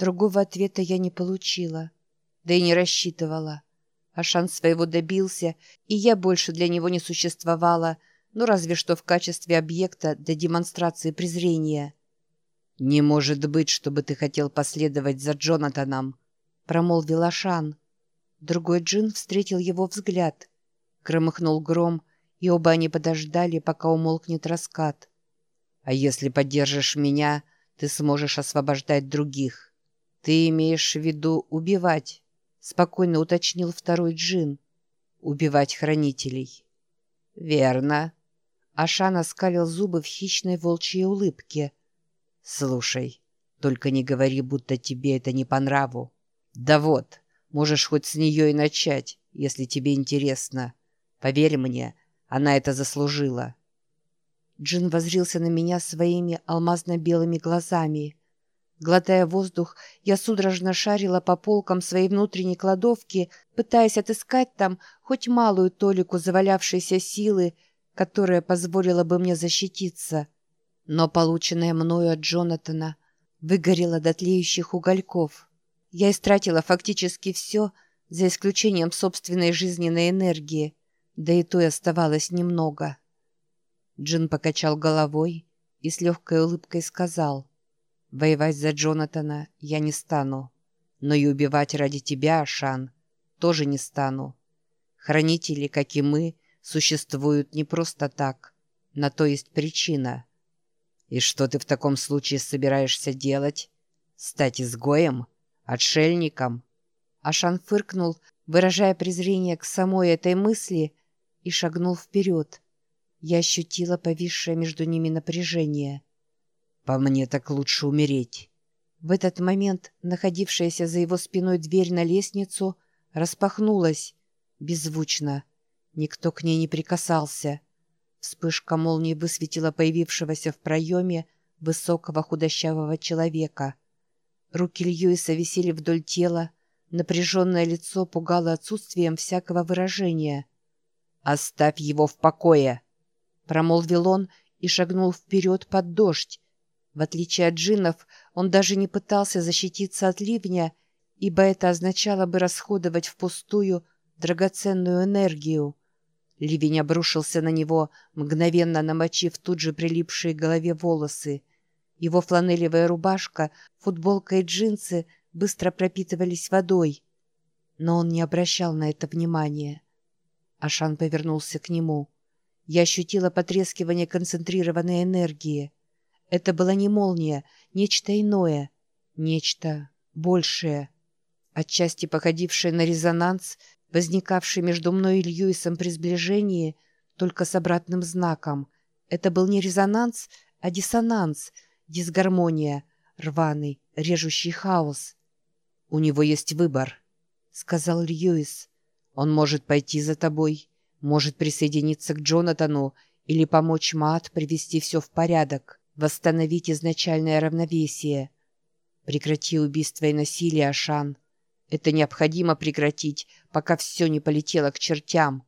Другого ответа я не получила, да и не рассчитывала. А шанс своего добился, и я больше для него не существовала, ну разве что в качестве объекта для демонстрации презрения. «Не может быть, чтобы ты хотел последовать за Джонатаном», — промолвил Ашан. Другой джин встретил его взгляд. Громыхнул гром, и оба они подождали, пока умолкнет раскат. «А если поддержишь меня, ты сможешь освобождать других. Ты имеешь в виду убивать?» — спокойно уточнил второй джин. «Убивать хранителей». «Верно». Ашан оскалил зубы в хищной волчьей улыбке — «Слушай, только не говори, будто тебе это не по нраву. Да вот, можешь хоть с нее и начать, если тебе интересно. Поверь мне, она это заслужила». Джин возрился на меня своими алмазно-белыми глазами. Глотая воздух, я судорожно шарила по полкам своей внутренней кладовки, пытаясь отыскать там хоть малую толику завалявшейся силы, которая позволила бы мне защититься. Но полученное мною от Джонатана выгорело до тлеющих угольков. Я истратила фактически все, за исключением собственной жизненной энергии, да и той оставалось немного. Джин покачал головой и с легкой улыбкой сказал, «Воевать за Джонатана я не стану, но и убивать ради тебя, Ашан, тоже не стану. Хранители, как и мы, существуют не просто так, на то есть причина». «И что ты в таком случае собираешься делать? Стать изгоем? Отшельником?» Ашан фыркнул, выражая презрение к самой этой мысли, и шагнул вперед. Я ощутила повисшее между ними напряжение. «По мне так лучше умереть». В этот момент находившаяся за его спиной дверь на лестницу распахнулась, беззвучно. Никто к ней не прикасался. Вспышка молнии высветила появившегося в проеме высокого худощавого человека. Руки Льюиса висели вдоль тела, напряженное лицо пугало отсутствием всякого выражения. «Оставь его в покое!» Промолвил он и шагнул вперед под дождь. В отличие от джиннов, он даже не пытался защититься от ливня, ибо это означало бы расходовать впустую драгоценную энергию. Ливень обрушился на него, мгновенно намочив тут же прилипшие к голове волосы. Его фланелевая рубашка, футболка и джинсы быстро пропитывались водой. Но он не обращал на это внимания. Ашан повернулся к нему. Я ощутила потрескивание концентрированной энергии. Это была не молния, нечто иное, нечто большее. Отчасти походившее на резонанс, возникавший между мной и Льюисом при сближении, только с обратным знаком. Это был не резонанс, а диссонанс, дисгармония, рваный, режущий хаос. «У него есть выбор», — сказал Льюис. «Он может пойти за тобой, может присоединиться к Джонатану или помочь Маат привести все в порядок, восстановить изначальное равновесие. Прекрати убийство и насилие, Ашан. Это необходимо прекратить, пока все не полетело к чертям.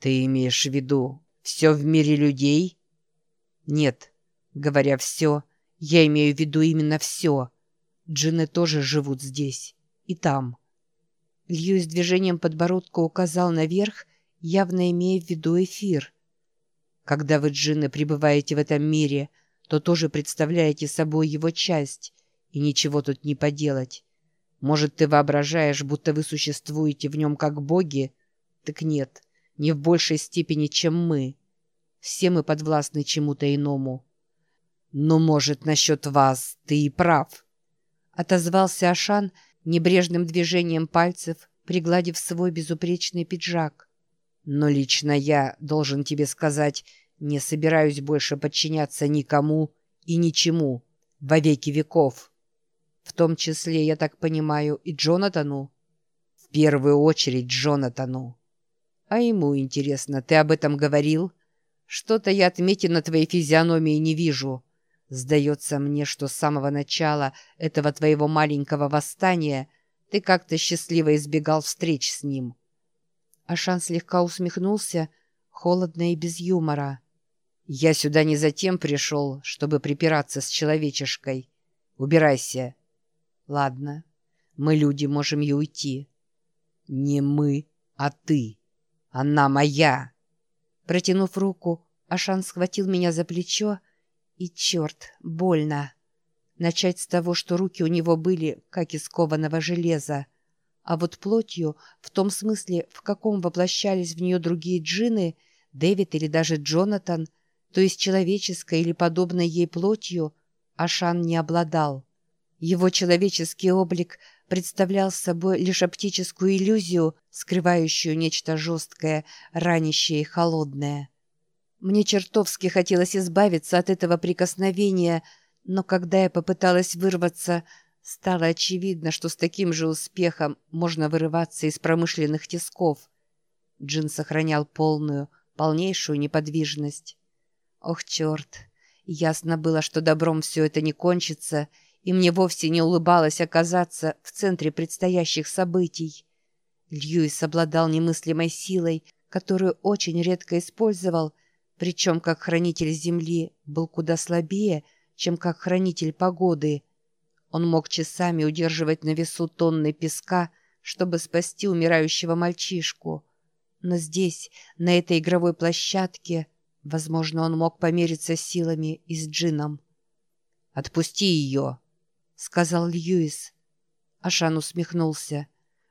Ты имеешь в виду все в мире людей? Нет. Говоря «все», я имею в виду именно все. Джины тоже живут здесь и там. Льюис движением подбородка указал наверх, явно имея в виду эфир. Когда вы, джинны, пребываете в этом мире, то тоже представляете собой его часть, и ничего тут не поделать. Может, ты воображаешь, будто вы существуете в нем как боги? Так нет, не в большей степени, чем мы. Все мы подвластны чему-то иному. Но, может, насчет вас ты и прав. Отозвался Ашан небрежным движением пальцев, пригладив свой безупречный пиджак. Но лично я, должен тебе сказать, не собираюсь больше подчиняться никому и ничему во веки веков. В том числе, я так понимаю, и Джонатану? В первую очередь Джонатану. А ему интересно, ты об этом говорил? Что-то я отметин на твоей физиономии не вижу. Сдается мне, что с самого начала этого твоего маленького восстания ты как-то счастливо избегал встреч с ним. Ашан слегка усмехнулся, холодно и без юмора. «Я сюда не затем пришел, чтобы припираться с человечешкой. Убирайся. Ладно, мы, люди, можем и уйти. Не мы, а ты. Она моя. Протянув руку, Ашан схватил меня за плечо, и, черт, больно. Начать с того, что руки у него были, как из кованого железа. А вот плотью, в том смысле, в каком воплощались в нее другие джины, Дэвид или даже Джонатан, то есть человеческой или подобной ей плотью, Ашан не обладал. Его человеческий облик представлял собой лишь оптическую иллюзию, скрывающую нечто жесткое, ранящее и холодное. Мне чертовски хотелось избавиться от этого прикосновения, но когда я попыталась вырваться, стало очевидно, что с таким же успехом можно вырываться из промышленных тисков. Джин сохранял полную, полнейшую неподвижность. Ох, черт! Ясно было, что добром все это не кончится, и мне вовсе не улыбалось оказаться в центре предстоящих событий. Льюис обладал немыслимой силой, которую очень редко использовал — причем как хранитель земли был куда слабее, чем как хранитель погоды. Он мог часами удерживать на весу тонны песка, чтобы спасти умирающего мальчишку. Но здесь, на этой игровой площадке, возможно, он мог помериться силами и с Джином. «Отпусти ее!» — сказал Льюис. Ашан усмехнулся.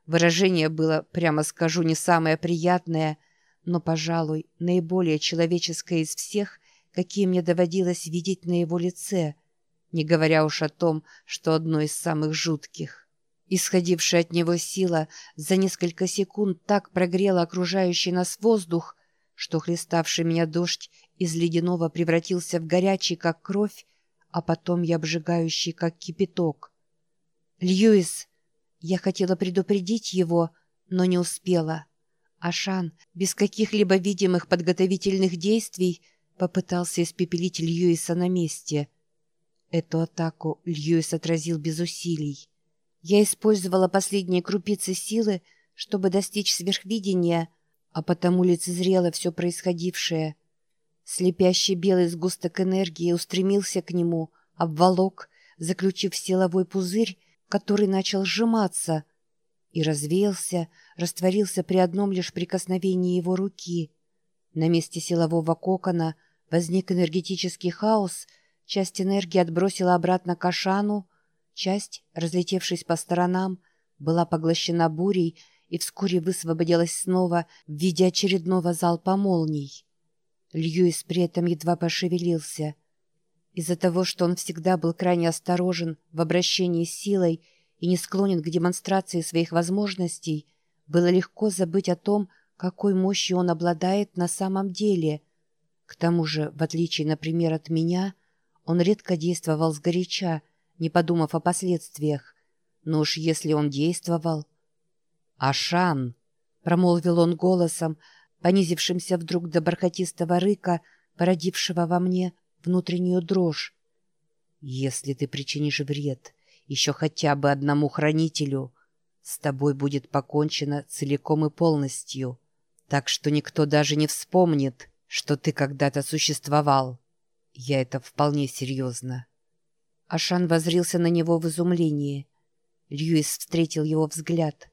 Выражение было, прямо скажу, не самое приятное, но, пожалуй, наиболее человеческое из всех, какие мне доводилось видеть на его лице, не говоря уж о том, что одно из самых жутких. Исходившая от него сила за несколько секунд так прогрела окружающий нас воздух, что хлеставший меня дождь из ледяного превратился в горячий, как кровь, а потом и обжигающий, как кипяток. «Льюис!» Я хотела предупредить его, но не успела. Ашан, без каких-либо видимых подготовительных действий, попытался испепелить Льюиса на месте. Эту атаку Льюис отразил без усилий. Я использовала последние крупицы силы, чтобы достичь сверхвидения, а потому лицезрела все происходившее. Слепящий белый сгусток энергии устремился к нему, обволок, заключив силовой пузырь, который начал сжиматься — и развеялся, растворился при одном лишь прикосновении его руки. На месте силового кокона возник энергетический хаос, часть энергии отбросила обратно к Ашану, часть, разлетевшись по сторонам, была поглощена бурей и вскоре высвободилась снова в виде очередного залпа молний. Льюис при этом едва пошевелился. Из-за того, что он всегда был крайне осторожен в обращении с силой, и не склонен к демонстрации своих возможностей, было легко забыть о том, какой мощью он обладает на самом деле. К тому же, в отличие, например, от меня, он редко действовал сгоряча, не подумав о последствиях. Но уж если он действовал... «Ашан!» — промолвил он голосом, понизившимся вдруг до бархатистого рыка, породившего во мне внутреннюю дрожь. «Если ты причинишь вред, еще хотя бы одному хранителю, с тобой будет покончено целиком и полностью, так что никто даже не вспомнит, что ты когда-то существовал. Я это вполне серьезно». Ашан возрился на него в изумлении. Льюис встретил его взгляд.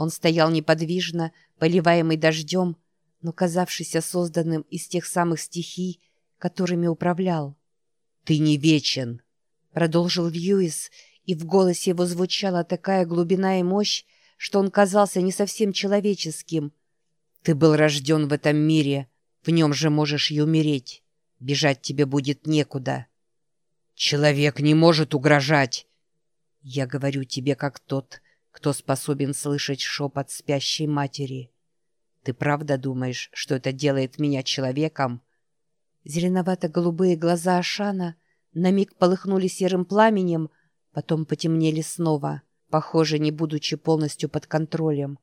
Он стоял неподвижно, поливаемый дождем, но казавшийся созданным из тех самых стихий, которыми управлял. «Ты не вечен», — продолжил Льюис, — и в голосе его звучала такая глубина и мощь, что он казался не совсем человеческим. «Ты был рожден в этом мире, в нем же можешь и умереть. Бежать тебе будет некуда». «Человек не может угрожать!» «Я говорю тебе как тот, кто способен слышать шепот спящей матери. Ты правда думаешь, что это делает меня человеком?» Зеленовато-голубые глаза Ашана на миг полыхнули серым пламенем, потом потемнели снова, похоже, не будучи полностью под контролем.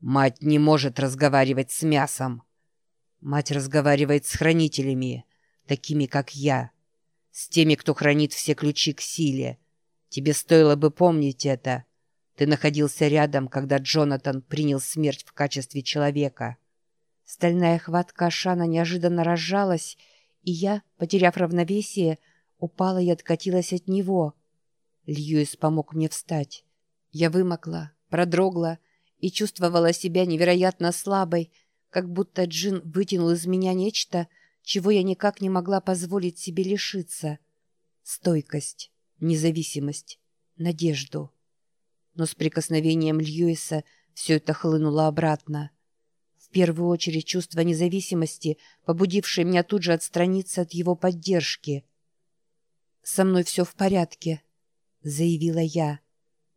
«Мать не может разговаривать с мясом. Мать разговаривает с хранителями, такими как я, с теми, кто хранит все ключи к силе. Тебе стоило бы помнить это. Ты находился рядом, когда Джонатан принял смерть в качестве человека». Стальная хватка Ашана неожиданно разжалась, и я, потеряв равновесие, упала и откатилась от него — Льюис помог мне встать. Я вымокла, продрогла и чувствовала себя невероятно слабой, как будто Джин вытянул из меня нечто, чего я никак не могла позволить себе лишиться. Стойкость, независимость, надежду. Но с прикосновением Льюиса все это хлынуло обратно. В первую очередь чувство независимости, побудившее меня тут же отстраниться от его поддержки. «Со мной все в порядке», — заявила я.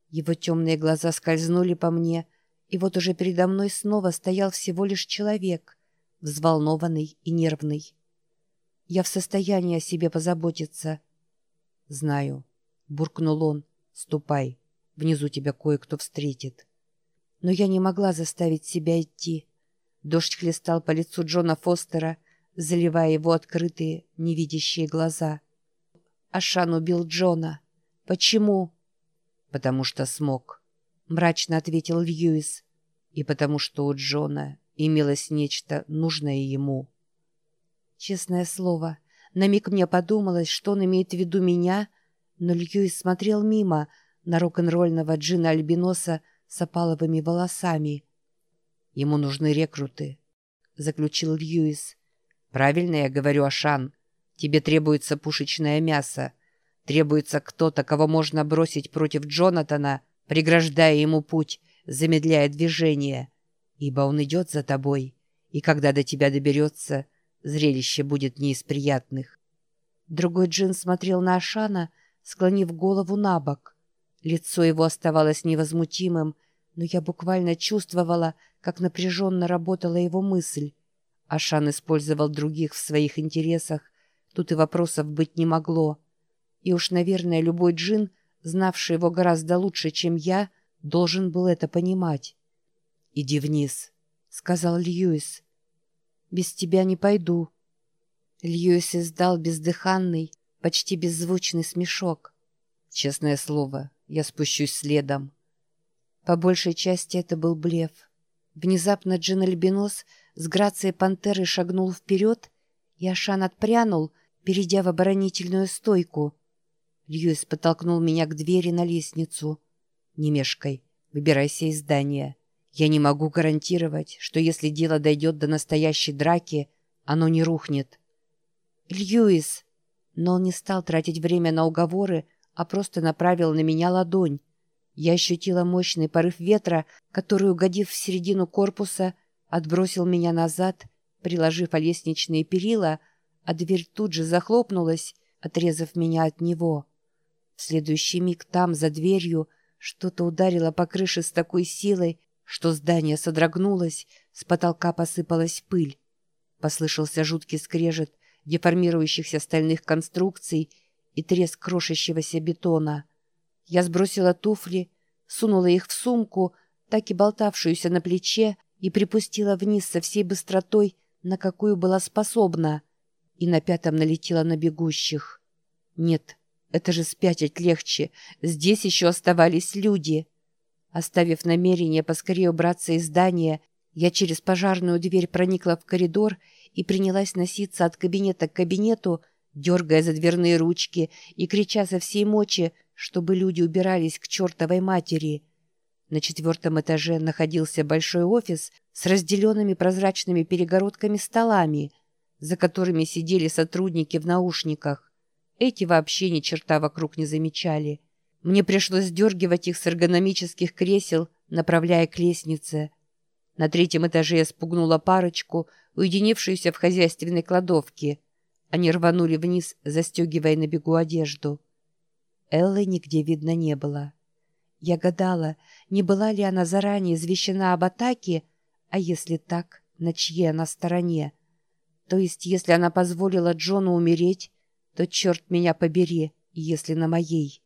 Его темные глаза скользнули по мне, и вот уже передо мной снова стоял всего лишь человек, взволнованный и нервный. Я в состоянии о себе позаботиться. «Знаю», — буркнул он, — «ступай, внизу тебя кое-кто встретит». Но я не могла заставить себя идти. Дождь хлестал по лицу Джона Фостера, заливая его открытые, невидящие глаза. Ашан убил Джона. Почему? Потому что смог, мрачно ответил Льюис. И потому что у Джона имелось нечто нужное ему. Честное слово, на миг мне подумалось, что он имеет в виду меня, но Льюис смотрел мимо на рок-н-ролльного Джина Альбиноса с опаловыми волосами. Ему нужны рекруты, — заключил Льюис. Правильно я говорю, Ашан. Тебе требуется пушечное мясо. Требуется кто-то, кого можно бросить против Джонатана, преграждая ему путь, замедляя движение. Ибо он идет за тобой, и когда до тебя доберется, зрелище будет не из приятных. Другой джин смотрел на Ашана, склонив голову на бок. Лицо его оставалось невозмутимым, но я буквально чувствовала, как напряженно работала его мысль. Ашан использовал других в своих интересах, тут и вопросов быть не могло. И уж, наверное, любой джин, знавший его гораздо лучше, чем я, должен был это понимать. «Иди вниз», — сказал Льюис. «Без тебя не пойду». Льюис издал бездыханный, почти беззвучный смешок. «Честное слово, я спущусь следом». По большей части это был блеф. Внезапно Джин Альбинос с грацией пантеры шагнул вперед, и Ашан отпрянул, перейдя в оборонительную стойку. Льюис подтолкнул меня к двери на лестницу. «Не мешкай, выбирайся из здания. Я не могу гарантировать, что если дело дойдет до настоящей драки, оно не рухнет». «Льюис!» Но он не стал тратить время на уговоры, а просто направил на меня ладонь. Я ощутила мощный порыв ветра, который, угодив в середину корпуса, отбросил меня назад, приложив о лестничные перила, а дверь тут же захлопнулась, отрезав меня от него. В следующий миг там, за дверью, что-то ударило по крыше с такой силой, что здание содрогнулось, с потолка посыпалась пыль. Послышался жуткий скрежет деформирующихся стальных конструкций и треск крошащегося бетона — я сбросила туфли, сунула их в сумку, так и болтавшуюся на плече, и припустила вниз со всей быстротой, на какую была способна, и на пятом налетела на бегущих. Нет, это же спятить легче, здесь еще оставались люди. Оставив намерение поскорее убраться из здания, я через пожарную дверь проникла в коридор и принялась носиться от кабинета к кабинету, дергая за дверные ручки и крича со всей мочи, чтобы люди убирались к чертовой матери. На четвертом этаже находился большой офис с разделенными прозрачными перегородками столами, за которыми сидели сотрудники в наушниках. Эти вообще ни черта вокруг не замечали. Мне пришлось сдергивать их с эргономических кресел, направляя к лестнице. На третьем этаже я спугнула парочку, уединившуюся в хозяйственной кладовке. Они рванули вниз, застегивая на бегу одежду. Эллы нигде видно не было. Я гадала, не была ли она заранее извещена об атаке, а если так, на чьей она стороне. То есть, если она позволила Джону умереть, то черт меня побери, если на моей.